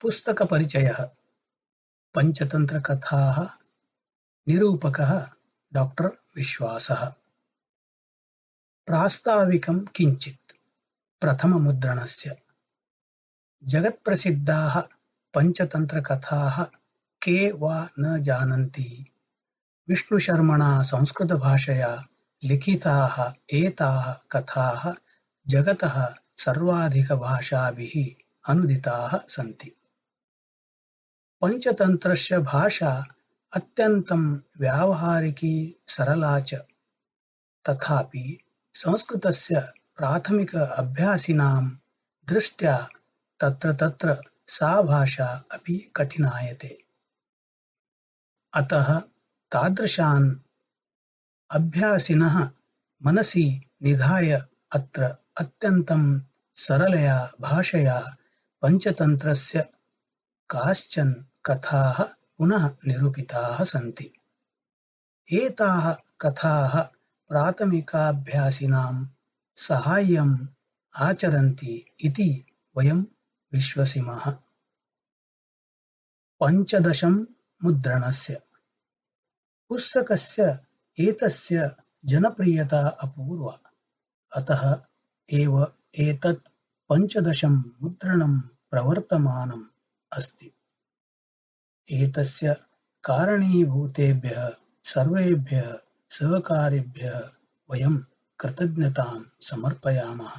पुस्तकपरिचयः। पञ्चतन्त्रकथाः। निरूपकः doctor विश्वासः। प्रास्ताविकं किञ्चित्। प्रथममुद्रणस्य। जगत्प्रसिद्धाः पञ्चतन्त्रकथाः के वा न जानन्ति। विष्णुशर्मणा लिखिताः एताः कथाः जगतः सर्वाधिकभाषाभिः अनुदिताः सन्ति। पञ्चतन्त्रस्य भाषा अत्यन्तं व्यावहारिकी, सरला च। तथापि संस्कृतस्य प्राथमिक अभ्यासिनां दृष्ट्या तत्र तत्र सा भाषा अपि कठिनायते। अतः तादृशान् अभ्यासिनः मनसि निधाय अत्र अत्यन्तं सरलया भाषया पञ्चतन्त्रस्य काश्चन कथाः पुनः निरूपिताः सन्ति। एताः कथाः प्राथमिकाभ्यासिनां साहाय्यम् आचरन्ति इति वयं विश्वसिमः। पञ्चदशं मुद्रणस्य। पुस्तकस्य एतस्य जनप्रियता अपूर्वा। अतः एव एतत् पञ्चदशं मुद्रणं प्रवर्तमानम्। अस्ति। एतस्य कारणीभूतेभ्यः सर्वेभ्यः सहकारिभ्यः वयं कृतज्ञतां समर्पयामः।